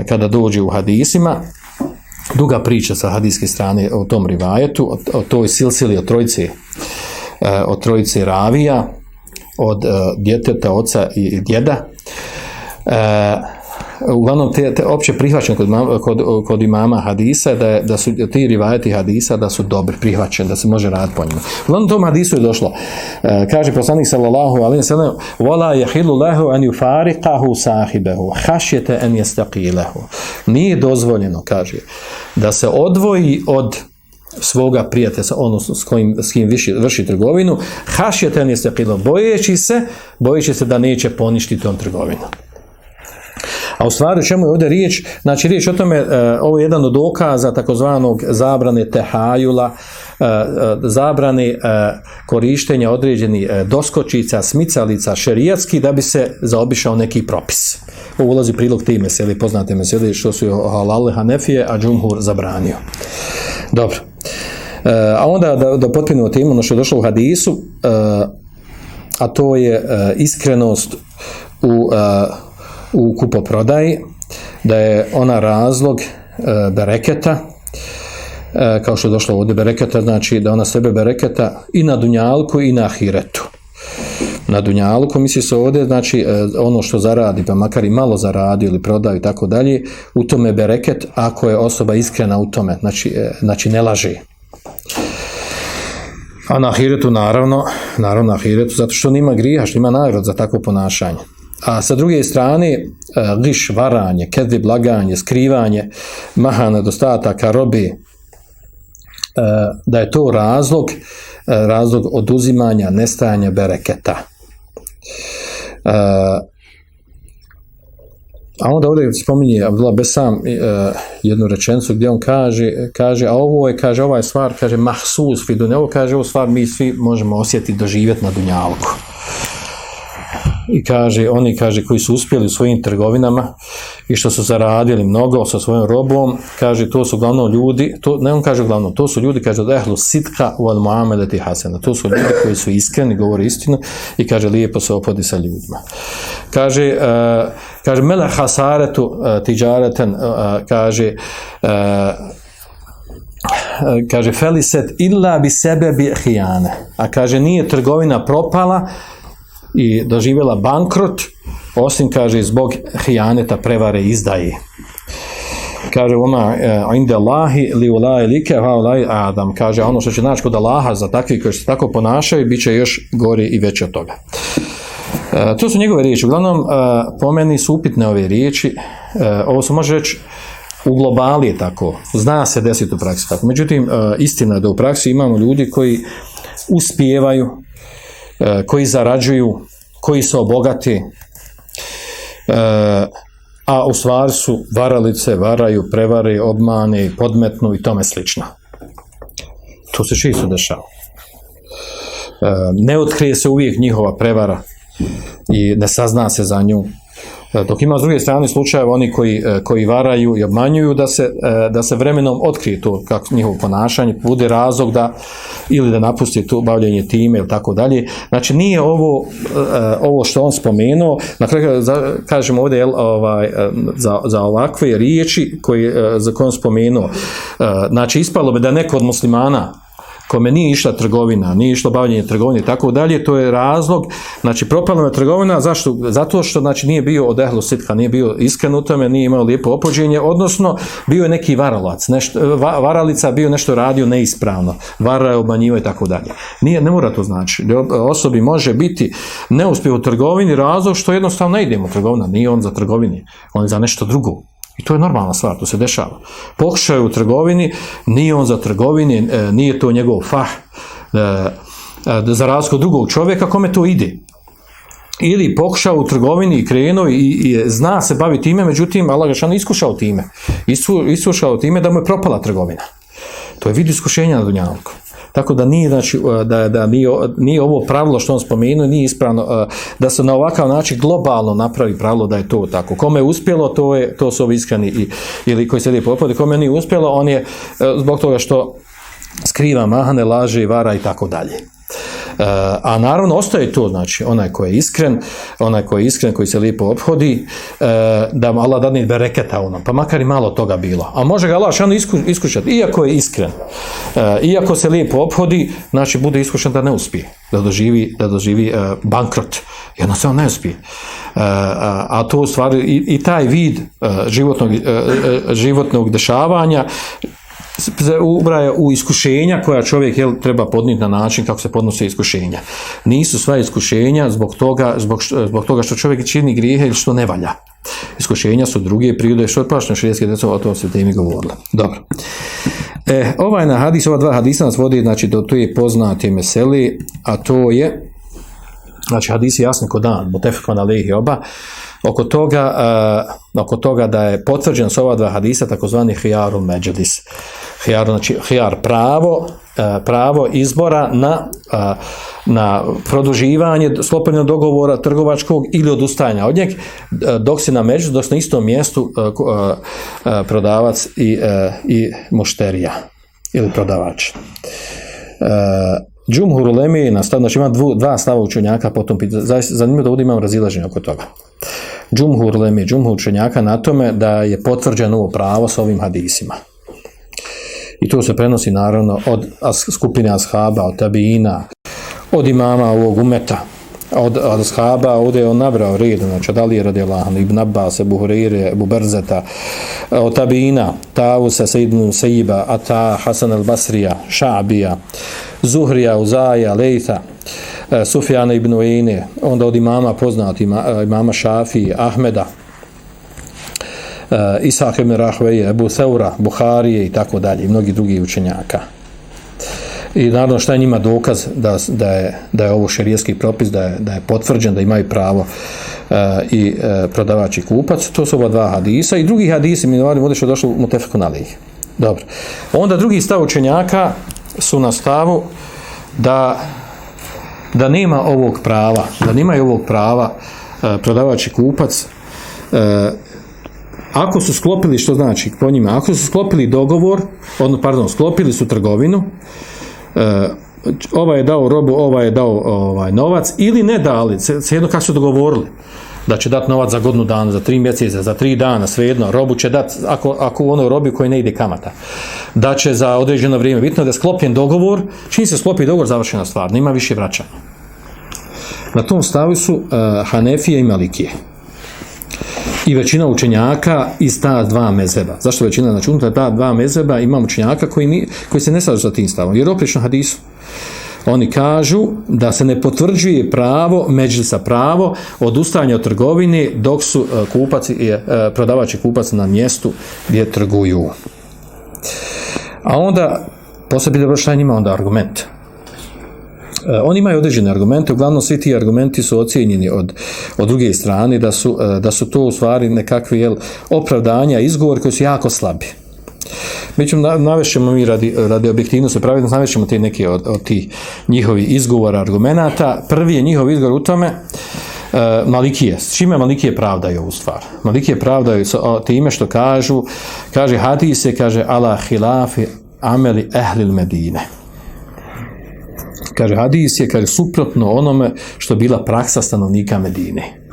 kada dođe u hadisima, duga priča sa hadijske strane o tom rivajetu, o, o toj silsili, o trojici, e, o trojici ravija, od e, djeteta, oca i djeda. Uglavnom te, te opće prihvaćen kod, kod, kod imama hadisa da, je, da su ti rivajeti hadisa da su dobri, prihvaćeni, da se može raditi po njima. Uglavnom tom hadisu je došlo. E, kaže poslanik sallallahu alaihi sallam wala yahilu lahu an yufariqahu sahibahu khashyata an yastaqilahu. Nije dozvoljeno, kaže, da se odvoji od svoga prijatelja, odnosno s kojim, s kim viši, vrši trgovinu, hašjeten je stekilo, bojeći se, bojeći se da neće poništiti tom trgovinu. A u stvari o čemu je ovdje riječ? Znači riječ o tome, e, ovo je jedan od dokaza takozvanog zabrane tehajula, e, e, zabrane korištenja određenih doskočica, smicalica, šerijatski da bi se zaobišao neki propis. Ovo ulazi prilog te meseli, poznate meseli što su halal hanefije, a džumhur zabranio. Dobro. A onda da, da potpunimo temu, ono što je došlo u hadisu, a to je iskrenost u u kupoprodaji, da je ona razlog e, bereketa, e, kao što je došlo ovdje bereketa, znači da ona sebe bereketa i na dunjalku i na ahiretu. Na dunjalku misli se ovdje, znači e, ono što zaradi, pa makar i malo zaradi ili prodaju i tako dalje, u tome bereket ako je osoba iskrena u tome, znači, e, znači ne laže. A na ahiretu naravno, naravno na ahiretu, zato što nima grija, što ima nagrad za takvo ponašanje. A sa druge strane, liš, e, varanje, kedri, blaganje, skrivanje, maha nedostataka, robe, e, da je to razlog, e, razlog oduzimanja, nestajanja bereketa. a onda ovdje spominje Abdullah Besam jednu rečenicu gdje on kaže, kaže, a ovo je, kaže, ova je stvar, kaže, mahsus fidune, ovo kaže, ovo stvar mi svi možemo osjetiti, doživjeti na Dunjalku. I kaže, oni kaže koji su uspjeli u svojim trgovinama i što su zaradili mnogo sa svojom robom, kaže, to su uglavnom ljudi, to, ne on kaže uglavnom, to su ljudi, kaže, ehlu sitka u al muameleti hasena. To su ljudi koji su iskreni, govore istinu i kaže, lijepo se opodi sa ljudima. Kaže, uh, kaže, mele hasaretu uh, tiđareten, uh, kaže, uh, kaže feliset illa bi sebe bi hijane a kaže nije trgovina propala i doživjela bankrot osim kaže zbog hijaneta prevare izdaje. Kaže ona inde Allahi li ulai like adam. Kaže ono što će naći kod Allaha za takvi koji se tako ponašaju bit će još gori i veće od toga. E, to su njegove riječi. Uglavnom e, po meni su upitne ove riječi. E, ovo su može reći u globali je tako, zna se desiti u praksi tako. Međutim, e, istina je da u praksi imamo ljudi koji uspijevaju, e, koji zarađuju, koji se obogati, e, a u stvari su varalice, varaju, prevari, obmane, podmetnu i tome slično. To se čisto dešava. Ne otkrije se uvijek njihova prevara i ne sazna se za nju, E, dok ima s druge strane slučajeva oni koji, e, koji varaju i obmanjuju da se, e, da se vremenom otkrije to kako njihovo ponašanje, bude razlog da ili da napusti to bavljanje time ili tako dalje. Znači nije ovo, ovo što on spomenuo, na kraju kažemo ovdje ovaj, za, za ovakve riječi koji, za koje on spomenuo, znači ispalo bi da neko od muslimana kome nije išla trgovina, nije išlo bavljanje trgovine i tako dalje, to je razlog, znači propala je trgovina, zašto? Zato što znači nije bio od ehlu sitka, nije bio iskren u tome, nije imao lijepo opođenje, odnosno bio je neki varalac, nešto, varalica bio nešto radio neispravno, varao, obmanjivo i tako dalje. Nije, ne mora to znači. Osobi može biti neuspjeh u trgovini razlog što jednostavno ne idemo trgovina, nije on za trgovini, on je za nešto drugo. I to je normalna stvar, to se dešava. Pokušaj u trgovini, nije on za trgovini, e, nije to njegov fah, e, e, za razliku drugog čovjeka, kome to ide. Ili pokušao u trgovini i krenuo i, zna se bavi time, međutim, Allah ga iskušao time. Iskušao time da mu je propala trgovina. To je vid iskušenja na Dunjavku. Tako da nije, znači, da, da nije, nije ovo pravilo što on spomenuo, nije ispravno, da se na ovakav način globalno napravi pravilo da je to tako. Kome je uspjelo, to, je, to su ovi iskreni i, ili koji se lijepo opode. Kome nije uspjelo, on je zbog toga što skriva mahane, laže, vara i tako dalje. A naravno ostaje to, znači onaj koji je iskren, onaj koji je iskren, koji se lijepo obhodi, e, da mu Allah dadne bereketa u pa makar i malo toga bilo. A može ga Allah šano iskušati, iako je iskren, e, iako se lijepo obhodi, znači bude iskušan da ne uspije, da doživi, da doživi bankrot, jednostavno ne uspije. A, to u stvari i, i taj vid životnog, životnog dešavanja ubraja u iskušenja koja čovjek jel, treba podnijeti na način kako se podnose iskušenja. Nisu sva iskušenja zbog toga, zbog, zbog toga što čovjek čini grijehe ili što ne valja. Iskušenja su druge prirode, što je prašno djeco, o tom se temi govorila. Dobro. E, ovaj na hadis, ova dva hadisa nas vodi znači, do je poznate meseli, a to je, znači hadisi jasni kod dan, mutefekvan alihi oba, oko toga, uh, oko toga da je potvrđen s ova dva hadisa takozvani hijaru međadis. Hijar, znači hijar pravo, uh, pravo izbora na, uh, na produživanje sklopljenog dogovora trgovačkog ili odustajanja od njeg, dok se na među, dok se na istom mjestu prodavac i, i mušterija ili prodavač. Džumhur Ulemi na znači ima dva stava učenjaka po tom pitanju. Zanimljivo da ovdje imamo razilaženje oko toga. Džumhur Ulemi, Džumhur učenjaka na tome da je potvrđeno ovo pravo s ovim hadisima. I to se prenosi naravno od skupine ashaba, od tabina, od imama ovog umeta, od, od ashaba, ovdje je on nabrao red, znači od Alije radi Allah, Ibn Abbas, Ebu Hurire, Ebu Brzeta, od tabina, Tavusa, Sejidnu Sejiba, Ata, Hasan al-Basrija, Šabija, Zuhrija, Uzaja, Lejta, Sufjana ibn Uine, onda od imama poznati, e, imama Šafi, Ahmeda, e, Isaac ibn Rahveje, Ebu Seura, Buharije i tako dalje, i mnogi drugi učenjaka. i naravno šta je njima dokaz da, da, je, da je ovo šerijski propis, da je, da je potvrđen, da imaju pravo e, i e, prodavač i kupac, to su ova dva hadisa i drugi hadisi, mi navadimo ovdje što je došlo u Mutefeku na lih. Dobro. Onda drugi stav učenjaka su na stavu da da nema ovog prava, da nemaju ovog prava e, prodavač i kupac e, ako su sklopili, što znači po njima, ako su sklopili dogovor, odno, pardon, sklopili su trgovinu, e, ovaj je dao robu, ovaj je dao ovaj, novac, ili ne dali, svejedno kako su dogovorili, da će dati novac za godinu dana, za tri mjeseca, za tri dana, svejedno, robu će dati, ako, ako u onoj robi koji ne ide kamata, da će za određeno vrijeme, bitno da je sklopljen dogovor, čim se sklopi dogovor, završena stvar, nema više vraćanja. Na tom stavu su uh, Hanefije i Malikije i većina učenjaka iz ta dva mezeba. Zašto većina? Znači, unutar ta dva mezeba imamo učenjaka koji, ni, koji se ne slažu sa tim stavom. Jer oprično hadisu. Oni kažu da se ne potvrđuje pravo, međlisa pravo, odustajanje od trgovine dok su uh, kupac i uh, prodavač i kupac na mjestu gdje trguju. A onda, posebno dobro šta je njima onda argument. Uh, oni imaju određene argumente, uglavnom svi ti argumenti su ocijenjeni od, od druge strane, da su, da su to u stvari nekakve jel, opravdanja, izgovor koji su jako slabi. Međutim, navešćemo mi radi, radi objektivnosti pravilno, navešćemo te neke od, od tih njihovi izgovora, argumenata. Prvi je njihov izgovor u tome, uh, Malikije. S čime Malikije pravdaju ovu stvar? Malikije pravdaju sa time što kažu, kaže hadise, kaže ala hilafi ameli ehlil medine kaže hadis je kaže suprotno onome što bila praksa stanovnika Medine.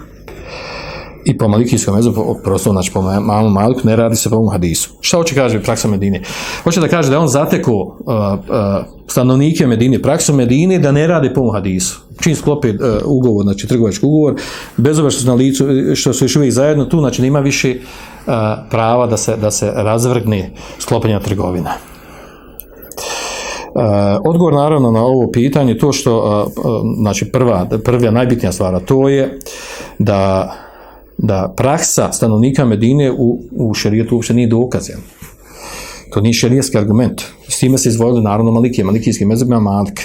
I po malikijskom mezu, prosto, znači po mamu maliku, ne radi se po ovom hadisu. Šta hoće kaže praksa Medine? Hoće da kaže da on zateko uh, uh, stanovnike Medine, praksu Medine, da ne radi po ovom hadisu. Čim sklopi uh, ugovor, znači trgovački ugovor, bez ove što su na licu, što su još uvijek zajedno tu, znači nema više uh, prava da se, da se razvrgne sklopenja trgovina. Uh, odgovor naravno na ovo pitanje to što uh, znači prva prva najbitnija stvar to je da da praksa stanovnika Medine u u šerijetu uopšte nije dokaz to nije šerijski argument s time se izvojili naravno malikije malikijski mezebima malike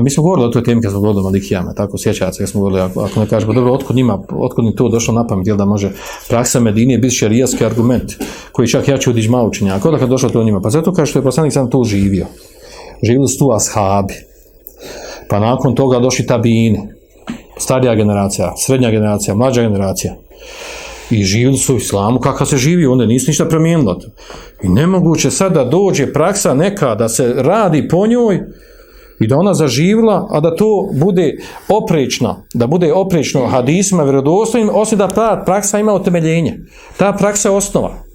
Mi smo govorili o toj temi kad smo govorili o Malikijama, tako sjećate kad smo govorili, ako, ako ne kažemo, dobro, otkud njima, otkud ni to došlo na pamet, jel da može praksa Medinije biti šarijatski argument, koji čak jači od iđma učenjaka, odakle došlo to njima? Pa zato kaže što je poslanik sam to živio. Živili su tu ashabi. Pa nakon toga došli tabini, starija generacija, srednja generacija, mlađa generacija. I živili su u islamu kakav se živi, onda nisu ništa promijenilo. I nemoguće sad da dođe praksa neka da se radi po njoj, i da ona zaživila, a da to bude oprečno, da bude oprečno hadisima vjerodostojnim, osim da ta praksa ima utemeljenje. Ta praksa je osnova.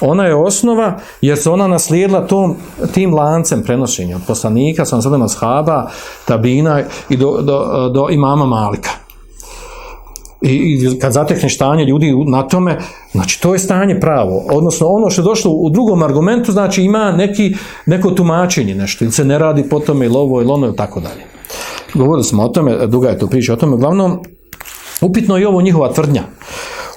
Ona je osnova jer se ona naslijedila tom, tim lancem prenošenja od poslanika, sam sadama shaba, tabina i do, do, do imama Malika. I, i kad zatekne stanje ljudi na tome, znači to je stanje pravo. Odnosno ono što je došlo u drugom argumentu, znači ima neki, neko tumačenje nešto, ili se ne radi po tome ili ovo ili ono i tako dalje. Govorili smo o tome, duga je to priča o tome, uglavnom, upitno je ovo njihova tvrdnja.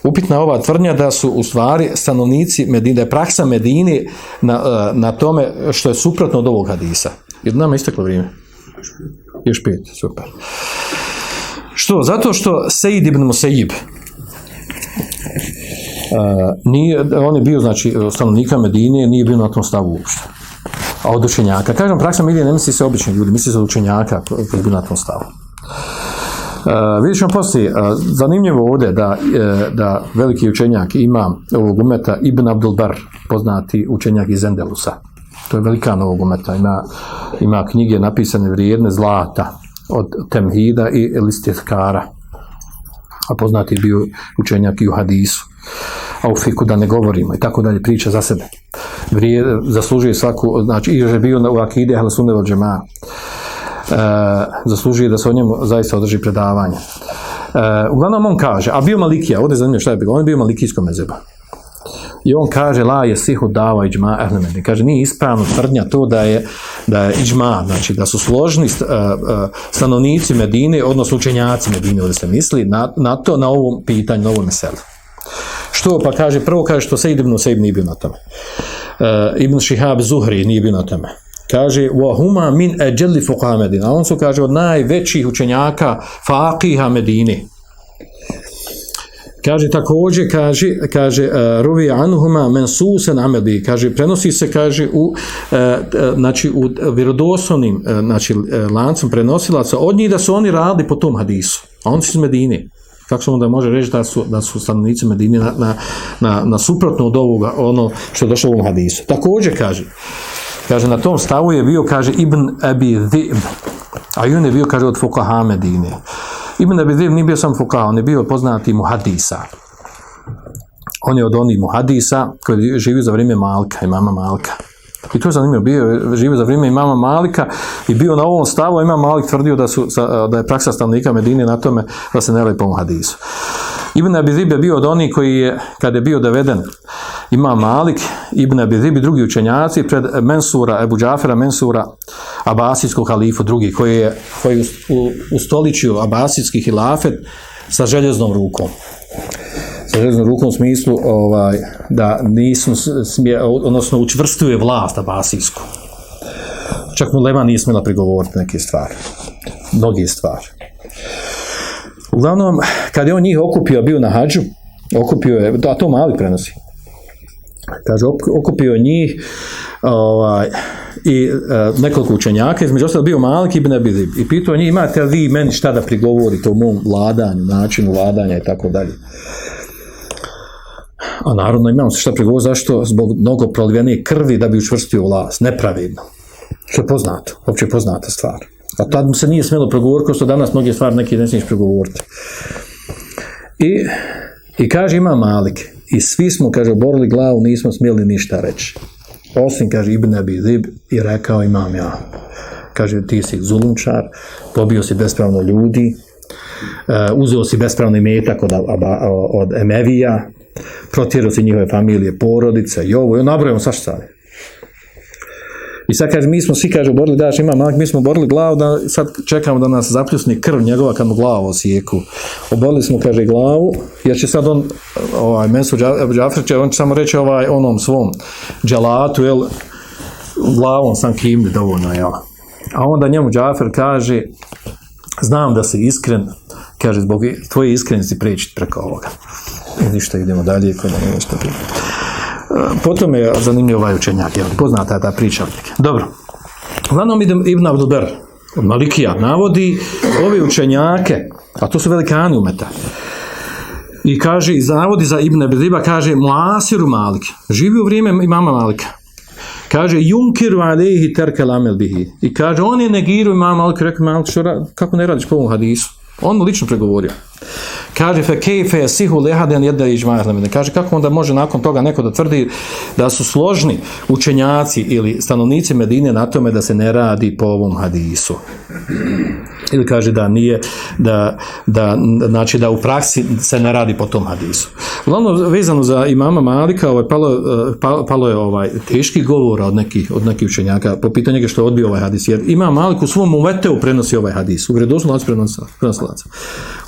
Upitna je ova tvrdnja da su u stvari stanovnici Medine, da je praksa Medine na, na tome što je suprotno od ovog hadisa. Jer nama isteklo vrijeme. Još pet, super. Što? Zato što Sejid ibn Musejib uh, nije, on je bio, znači, stanovnika Medine, nije bio na tom stavu uopšte. A od učenjaka. Kažem, praksa Medine ne misli se obični ljudi, misli se od učenjaka koji je bio na tom stavu. Uh, vidjet ćemo poslije, uh, zanimljivo ovdje da, uh, da veliki učenjak ima ovog umeta Ibn Abdul Bar, poznati učenjak iz Endelusa. To je velikan ovog umeta. Ima, knjige napisane vrijedne zlata, od temhida i listjetkara. A poznati bio učenjak i u hadisu. A u fiku da ne govorimo i tako dalje priča za sebe. Zaslužuje svaku, znači i je bio u akide Halesunde od džema. E, zaslužuje da se o njemu zaista održi predavanje. E, uglavnom on kaže, a bio Malikija, ovdje je zanimljivo šta je bilo, on je bio Malikijsko mezeba. I on kaže la je sihu dava iđma ehlemeni. Kaže nije ispravno tvrdnja to da je da je iđma, znači da su složni uh, stanovnici Medine, odnosno učenjaci Medine, ovdje se misli, na, na to, na ovom pitanju, na ovom meselu. Što pa kaže, prvo kaže što se Ibn Usaib nije bio na tome. Ibn Šihab Zuhri nije bio na tome. Kaže wa huma min ajli fuqaha. A on su kaže od najvećih učenjaka faqiha Medine. Kaže također, kaže, kaže uh, Ruvi Anuhuma mensusen amedi, kaže, prenosi se, kaže, u, uh, znači, u vjerodostojnim, uh, znači, lancom prenosilaca od njih da su oni radili po tom hadisu, a oni su iz Medine. Kako se onda može reći da su, da su stanovnici Medine na, na, na, na suprotno od ovoga, ono što je došlo u ovom hadisu. Također, kaže, kaže, na tom stavu je bio, kaže, Ibn Abi Dhib, a i on je bio, kaže, od Fukaha Medine. Ibn Abi Dhib nije bio sam Fukaha, on je bio poznati muhadisa. On je od onih muhadisa koji je živio za vrijeme Malka, imama Malka. I to je zanimljivo, bio živio za vrijeme imama Malika i bio na ovom stavu, imam Malik tvrdio da, su, da je praksa stanovnika Medine na tome da se ne radi po muhadisu. Ibn Abi Dhib je bio od onih koji je, kada je bio doveden ima Malik, Ibn Abi Dhib i drugi učenjaci pred Mensura, Ebu Džafera Mensura, Abasijskog halifu, drugi, koji je koji ustoličio Abasijski hilafet sa željeznom rukom. Sa željeznom rukom u smislu ovaj, da nisu smije, odnosno učvrstuje vlast Abasijsku. Čak mu Lema nije smjela prigovoriti neke stvari. Mnogi stvari. Uglavnom, kad je on njih okupio, bio na hađu, okupio je, a to mali prenosi, kaže, okupio njih ovaj, i uh, nekoliko učenjaka, između ostalo bio Malik ibn Abi i pitao njih, imate li vi meni šta da prigovorite o mom vladanju, načinu vladanja i tako dalje. A naravno imamo se šta prigovoriti, zašto? Zbog mnogo prolivene krvi da bi učvrstio vlast, nepravedno. Što je poznato, uopće poznata stvar. A tad mu se nije smjelo pregovoriti, kao što danas mnoge stvari neki ne smiješ pregovoriti. I, I kaže ima Malik, i svi smo, kaže, oborili glavu, nismo smjeli ništa reći. Osim, kaže, Ibn Abi Zib i rekao imam ja. Kaže, ti si zulumčar, pobio si bespravno ljudi, uh, uzeo si bespravni metak od, od Emevija, protjerao si njihove familije, porodice i ovo, i nabrojamo sa šta I sad kaže, mi smo svi, kaže, borili, daš ima malak, mi smo borili glavu, da sad čekamo da nas zapljusni krv njegova kad mu glavu osijeku. Oborili smo, kaže, glavu, jer će sad on, ovaj, Mensu Džafir će, on će samo reći ovaj, onom svom dželatu, jel, glavom sam kimni dovoljno, jel. A onda njemu Džafir kaže, znam da si iskren, kaže, zbog tvoje iskrenosti preći preko ovoga. I ništa, idemo dalje, kod nešto prije. Potom je zanimljiv ovaj učenjak, jel, poznata je ta priča. Dobro. Uglavnom Ibn Abdelber, Malikija, navodi ove učenjake, a to su velikani umeta, i kaže, i navodi za Ibn Abdelba, kaže, Muasiru Malik, živi u vrijeme imama Malika. Kaže, Junkiru alehi terkel amel bihi. I kaže, on je negiru imama Malik, rekao Malik, kako ne radiš po ovom hadisu? On lično pregovorio. Kaže fe kejfe sihu lehaden jedna ižmah Kaže kako onda može nakon toga neko da tvrdi da su složni učenjaci ili stanovnici Medine na tome da se ne radi po ovom hadisu. Ili kaže da nije, da, da, znači da u praksi se ne radi po tom hadisu. Uglavnom, vezano za imama Malika, ovaj, palo, palo, palo je ovaj teški govor od nekih, od nekih učenjaka po pitanju što je odbio ovaj hadis. Jer ima Malik u svom uveteu prenosi ovaj hadis. U vredosnu lac prenosilaca.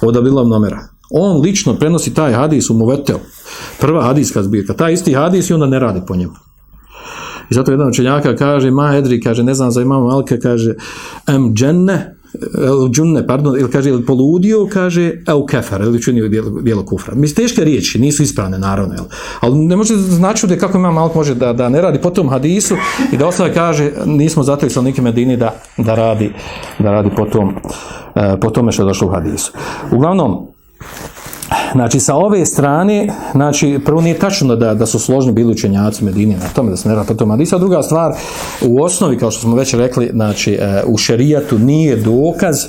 Od Abdillah Nomera. On lično prenosi taj hadis u Muveteo. Prva hadiska zbirka. Taj isti hadis i onda ne radi po njemu. I zato jedan učenjaka kaže, ma Edri, kaže, ne znam za imamo Malika, kaže, em dženne, džunne, pardon, ili kaže, ili poludio, kaže, el kefer, ili činio dijelo, kufra. Mislim, teške riječi, nisu ispravne, naravno, jel? ali ne može znači da kako ima Malik može da, da ne radi po tom hadisu i da ostale kaže, nismo zato i salnike Medini da, da, radi, da radi po, tom, eh, po tome što je došlo u hadisu. Uglavnom, Znači, sa ove strane, znači, prvo nije tačno da, da su složni bili učenjaci Medine na tome da se ne radi po tom Hadisa. Druga stvar, u osnovi, kao što smo već rekli, znači, e, u šerijatu nije dokaz, e,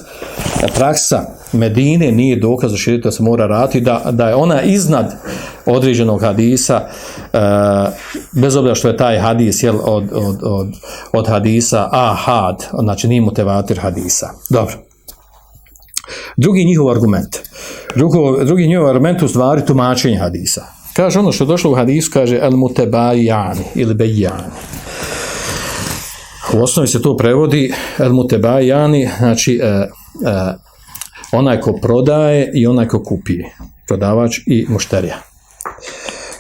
praksa Medine nije dokaz u šerijatu da se mora raditi, da, da je ona iznad određenog hadisa, e, bez obzira što je taj hadis jel, od, od, od, od hadisa ahad, znači nije mutevatir hadisa. Dobro. Drugi njihov argument. Drugo, drugi njihov argument u stvari tumačenje hadisa. Kaže ono što je došlo u hadisu, kaže el mutebajan ili bejan. U osnovi se to prevodi el mutebajani, znači e, e, onaj ko prodaje i onaj ko kupije. Prodavač i mušterija.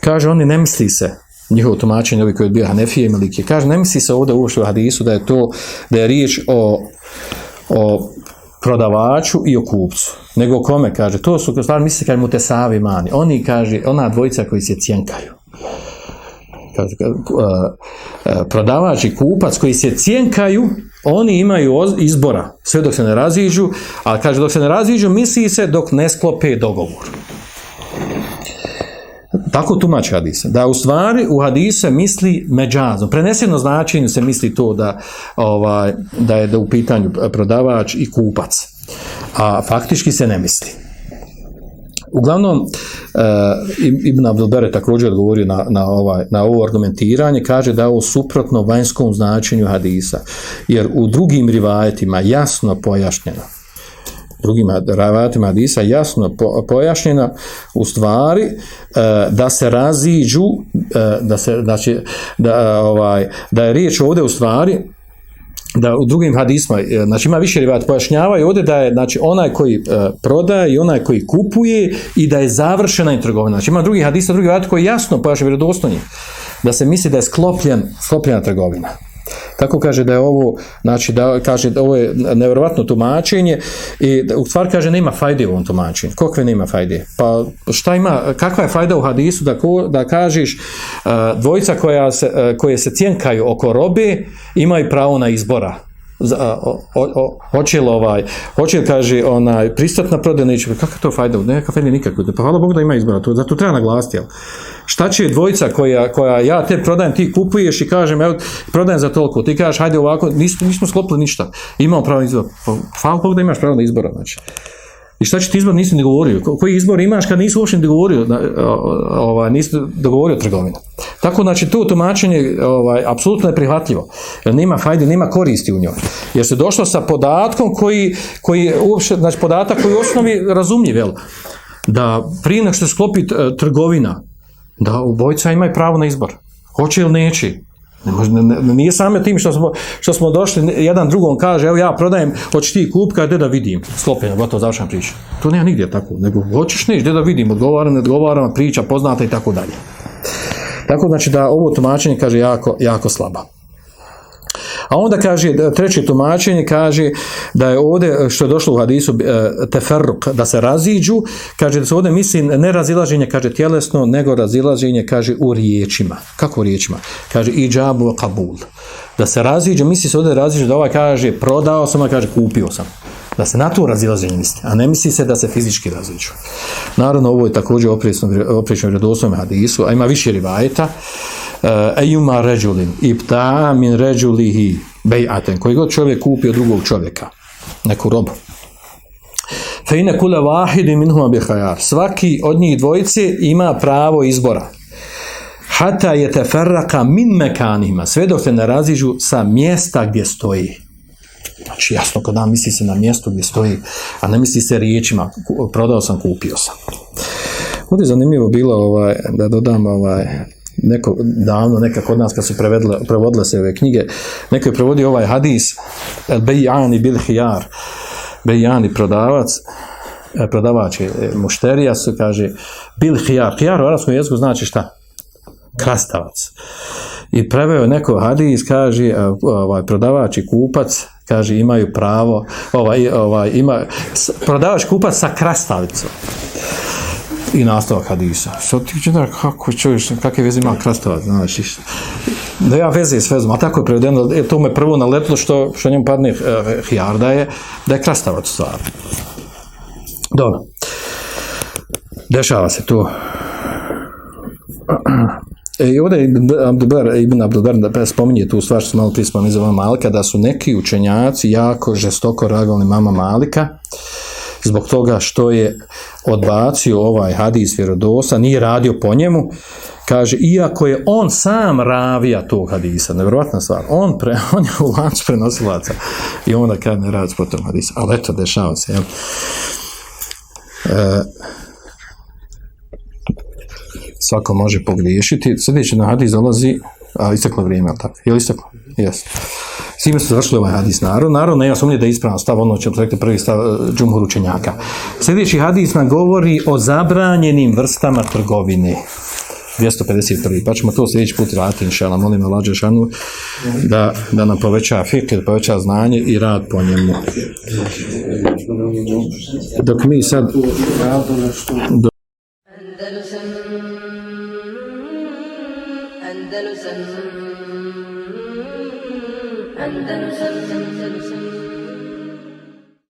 Kaže, oni ne misli se njihovo tumačenje, ovi koji odbija Hanefije i Malike. Kaže, ne misli se ovdje uopšte u hadisu da je to, da je riječ o, o prodavaču i o kupcu. Nego kome, kaže, to su, stvari misli kaže, mutesavi mani. Oni, kaže, ona dvojica koji se cjenkaju. Kaže, prodavač i kupac koji se cjenkaju, oni imaju izbora, sve dok se ne raziđu, a kaže, dok se ne raziđu, misli se dok ne sklope dogovor. Tako tumači hadisa. Da u stvari u hadise misli međazom. Preneseno značenju se misli to da, ovaj, da je da u pitanju prodavač i kupac. A faktički se ne misli. Uglavnom, uh, Ibn Abdelbere također odgovorio na, na, ovaj, na ovo argumentiranje, kaže da je ovo suprotno vanjskom značenju hadisa. Jer u drugim rivajetima jasno pojašnjeno drugim ravatima hadisa jasno po, pojašnjena u stvari e, da se raziđu e, da se znači da ovaj da je riječ ovdje u stvari da u drugim hadisma, e, znači ima više rivat, pojašnjavaju ovdje da je znači, onaj koji e, prodaje i onaj koji kupuje i da je završena i trgovina. Znači ima drugi hadisa, drugi rivat koji jasno pojašnjava vjerodostojni da se misli da je sklopljen, sklopljena trgovina. Tako kaže da je ovo, znači da kaže da ovo je nevjerovatno tumačenje i u stvari kaže nema fajde u ovom tumačenju. Kokve nema fajde? Pa šta ima, kakva je fajda u hadisu da, ko, da kažeš uh, dvojica koja se, uh, koje se cjenkaju oko robe imaju pravo na izbora o, o, o, hoće li ovaj, hoće li, kaže, onaj, pristat na prodaju, neće, kakva to fajda, neka fajda nikako, pa hvala Bogu da ima izbora, to, zato treba naglasiti, jel? Šta će dvojica koja, koja ja te prodajem, ti kupuješ i kažem, evo, prodajem za toliko, ti kažeš, hajde ovako, nismo, nismo sklopili ništa, imamo pravo na izbor, pa, hvala Bogu da imaš pravo na izbora, znači. I šta će ti izbor, nisi ni govorio. Ko- Koji izbor imaš kad nisi uopšte ni dogovorio, da, ovaj, nisi dogovorio trgovinu. Tako, znači, to tumačenje ovaj, apsolutno je prihvatljivo. Jer nema fajde, nema koristi u njoj. Jer se došlo sa podatkom koji, koji uopšte, znači, podatak koji je u osnovi razumljiv, jel? Da prije nego što sklopi trgovina, da obojca imaju pravo na izbor. Hoće ili neće. Ne ne, nije samo tim što smo, što smo došli, jedan drugom kaže, evo ja prodajem, hoćeš ti kup, kada da vidim, sklopljeno, gotovo, završena priča. To nema nigdje tako, nego hoćeš neš, gdje da vidim, odgovara, ne odgovara, priča, poznata i tako dalje. Tako znači da ovo tumačenje kaže jako, jako slaba. A onda kaže, treće tumačenje kaže da je ovdje, što je došlo u hadisu, e, teferruk, da se raziđu, kaže da se ovdje misli ne razilaženje, kaže tjelesno, nego razilaženje, kaže u riječima. Kako u riječima? Kaže iđabu kabul. Da se raziđu, misli se ovdje raziđu, da ovaj kaže prodao sam, a kaže kupio sam. Da se na to razilaženje misli, a ne misli se da se fizički raziđu. Naravno, ovo je također oprično vredoslovnom hadisu, a ima više rivajeta. Ejuma ređulin, ibta min ređulihi bejaten, koji god čovjek kupi od drugog čovjeka, neku robu. Fejne kule vahidi minhuma bihajar. Svaki od njih dvojice ima pravo izbora. Hata je teferraka min mekanima, sve dok se ne raziđu sa mjesta gdje stoji. Znači jasno kod nam misli se na mjestu gdje stoji, a ne misli se riječima, prodao sam, kupio sam. Ovdje je zanimljivo bilo ovaj, da dodam ovaj, neko, davno neka kod nas kad su prevedle, prevodile se ove knjige, neko je prevodio ovaj hadis El Bejani bil hijar Bejani prodavac e, prodavač e, mušterija su kaže bil hijar, hijar u arabskom jeziku znači šta? krastavac i preveo neko hadis kaže e, ovaj prodavač i kupac kaže imaju pravo ovaj, ovaj, ima, s- prodavač kupac sa krastavicom i nastavak hadisa. Što ti čita, kako čuješ, kakve veze ima krastavac, znaš, da ja veze s vezom, a tako je prevedeno, e, to me prvo naletilo što, što njemu padne uh, hijar, da je, da je krastavac u stvari. Dobro. Dešava se to. E, i ovdje Abdelber, Ibn Abdelber da spominje tu stvar što smo malo prije spominje za mama Malika, da su neki učenjaci jako žestoko ragovali mama Malika, zbog toga što je odbacio ovaj hadis vjerodosa, nije radio po njemu, kaže, iako je on sam ravija tog hadisa, nevjerojatna stvar, on, pre, <laughs> on je u lancu prenosilaca i onda kaže ne radi po tom hadisu, ali eto, dešava se, jel? E, svako može pogriješiti. Sljedeći na hadis dolazi, a isteklo vrijeme, ali tako? Je li isteklo? Jes. Svime su završili ovaj hadis narod. Narod nema sumnje da je ispravan stav, ono ćemo rekli prvi stav e, džumhur učenjaka. Sljedeći hadis nam govori o zabranjenim vrstama trgovine. 251. Pa ćemo to sljedeći put raditi, inšala. Molim Allah Đešanu da, da nam poveća fikir, da poveća znanje i rad po njemu. Dok mi sad... Andalusam